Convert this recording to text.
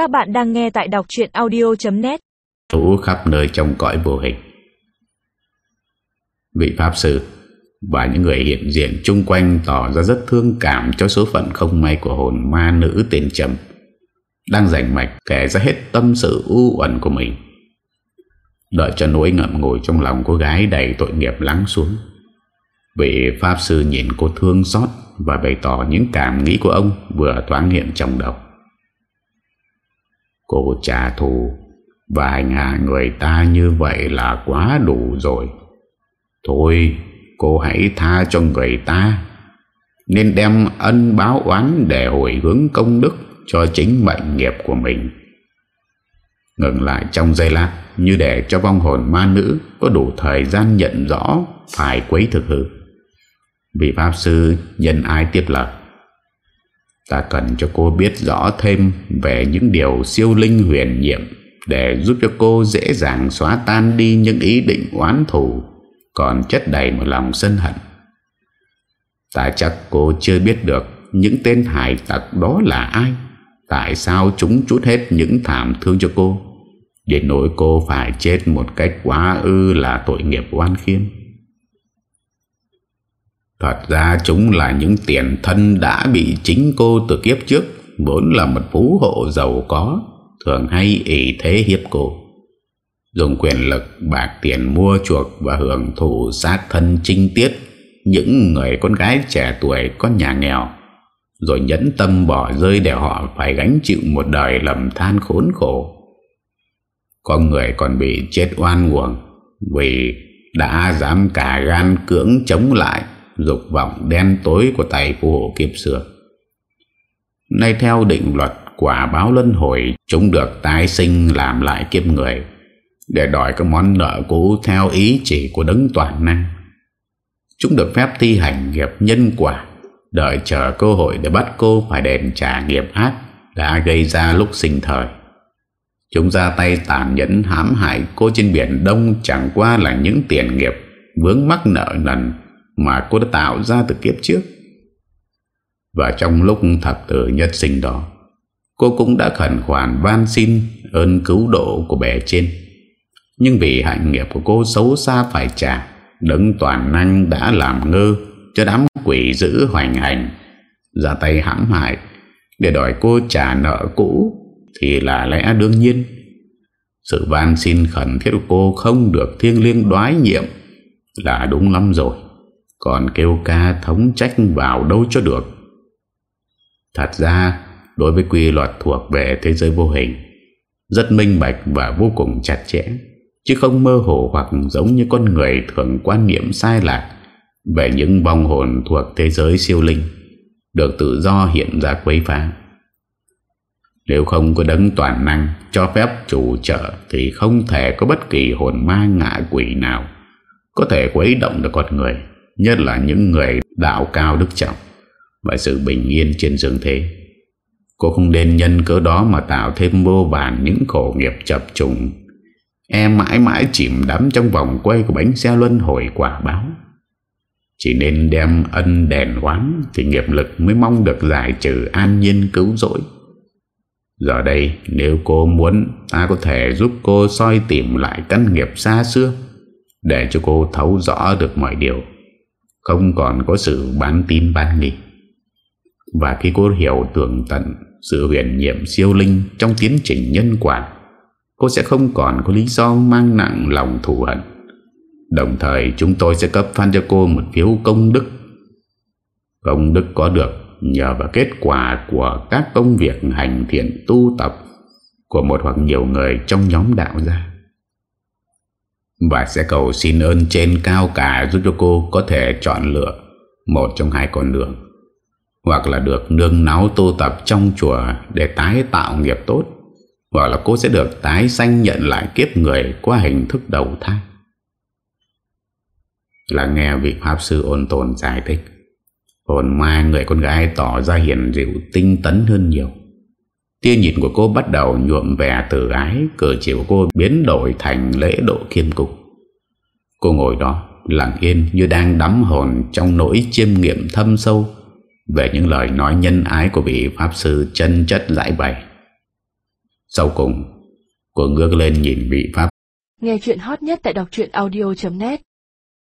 Các bạn đang nghe tại đọc chuyện audio.net Thú khắp nơi trong cõi vô hình. Vị Pháp Sư Và những người hiện diện chung quanh Tỏ ra rất thương cảm cho số phận không may Của hồn ma nữ tên Trầm, Đang rảnh mạch kể ra hết tâm sự u uẩn của mình. Đợi cho nỗi ngậm ngùi trong lòng cô gái đầy tội nghiệp lắng xuống, Vị Pháp Sư nhìn cô thương xót Và bày tỏ những cảm nghĩ của ông Vừa thoáng hiện trong đầu. Cô trả thù. Và hành hạ người ta như vậy là quá đủ rồi. Thôi, cô hãy tha cho người ta. Nên đem ân báo oán Để hồi hướng công đức Cho chính mệnh nghiệp của mình. Ngừng lại trong giây lát, Như để cho vong hồn ma nữ Có đủ thời gian nhận rõ, Phải quấy thực hư. Vị Pháp Sư nhân ai tiếp lời. Ta cần cho cô biết rõ thêm Về những điều siêu linh huyền nhiệm Để giúp cho cô dễ dàng xóa tan đi Những ý định oán thù, Còn chất đầy một lòng sân hận Ta chắc cô chưa biết được Những tên hải tặc đó là ai, Tại sao chúng chút hết những thảm thương cho cô để nỗi cô phải chết một cách quá ư là tội nghiệp oan khiêm. Thật ra chúng là những tiền thân đã bị chính cô từ kiếp trước, Vốn là một phú hộ giàu có, Thường hay ỷ thế hiếp cô. Dùng quyền lực, bạc tiền mua chuộc và hưởng thụ sát thân trinh tiết, Những người con gái trẻ tuổi có nhà nghèo. Rồi nhẫn tâm bỏ rơi để họ phải gánh chịu một đời lầm than khốn khổ. Có người còn bị chết oan uổng, Vì đã dám cả gan cưỡng chống lại dục vọng đen tối của tài phù hộ kiếp xưa. Nay theo định luật quả báo luân hồi, chúng được tái sinh làm lại kiếp người để đòi các món nợ cũ theo ý chỉ của đấng toàn năng. Chúng được phép thi hành nghiệp nhân quả, đợi chờ cơ hội để bắt cô phải đền trả nghiệp ác đã gây ra lúc sinh thời. Chúng ra tay tàn nhẫn hãm hại cô trên biển Đông chẳng qua là những tiền nghiệp vướng mắc nợ nần mà cô đã tạo ra từ kiếp trước. Và trong lúc thập tử nhất sinh đó, cô cũng đã khẩn khoản van xin ơn cứu độ của bè trên. Nhưng vì hạnh nghiệp của cô xấu xa phải trả, đấng toàn năng đã làm ngơ cho đám quỷ dữ hoành hành, ra tay hãm hại để đòi cô trả nợ cũ thì là lẽ đương nhiên. Sự van xin khẩn thiết của cô không được thiêng liêng đoái nhiệm là đúng lắm rồi. Còn kêu ca thống trách vào đâu cho được. Thật ra, Đối với quy luật thuộc về thế giới vô hình, Rất minh bạch và vô cùng chặt chẽ, Chứ không mơ hồ hoặc giống như con người thường quan niệm sai lạc Về những vong hồn thuộc thế giới siêu linh Được tự do hiện ra quấy phá. Nếu không có đấng toàn năng cho phép chủ trợ Thì không thể có bất kỳ hồn ma ngạ quỷ nào Có thể quấy động được con người. Nhất là những người đạo cao đức trọng Và sự bình yên trên dương thế. Cô không nên nhân cớ đó mà tạo thêm vô vàn những khổ nghiệp chập trùng. Em mãi mãi chìm đắm trong vòng quay của bánh xe luân hồi quả báo. Chỉ nên đem ân đèn oán Thì nghiệp lực mới mong được giải trừ an nhiên cứu rỗi. Giờ đây, nếu cô muốn, Ta có thể giúp cô soi tìm lại căn nghiệp xa xưa Để cho cô thấu rõ được mọi điều không còn có sự bán tin bán nghi. Và khi cô hiểu tường tận sự huyền nhiệm siêu linh trong tiến trình nhân quả, cô sẽ không còn có lý do mang nặng lòng thù hận. Đồng thời chúng tôi sẽ cấp phan cho cô một phiếu công đức. Công đức có được nhờ vào kết quả của các công việc hành thiện tu tập của một hoặc nhiều người trong nhóm đạo gia. Và sẽ cầu xin ơn trên cao cả giúp cho cô có thể chọn lựa một trong hai con đường. Hoặc là được nương náu tu tập trong chùa để tái tạo nghiệp tốt. Hoặc là cô sẽ được tái sanh nhận lại kiếp người qua hình thức đầu thai. Là nghe vị Pháp Sư ôn tồn giải thích. Hồn ma người con gái tỏ ra hiền dịu, tinh tấn hơn nhiều. Tia nhìn của cô bắt đầu nhuộm vẻ từ ái Cử chỉ của cô biến đổi thành lễ độ kiêm cục. Cô ngồi đó, lặng yên như đang đắm hồn Trong nỗi chiêm nghiệm thâm sâu Về những lời nói nhân ái của vị Pháp Sư chân chất giải bày. Sau cùng, Cô ngước lên nhìn vị Pháp Nghe chuyện hot nhất tại đọc audio.net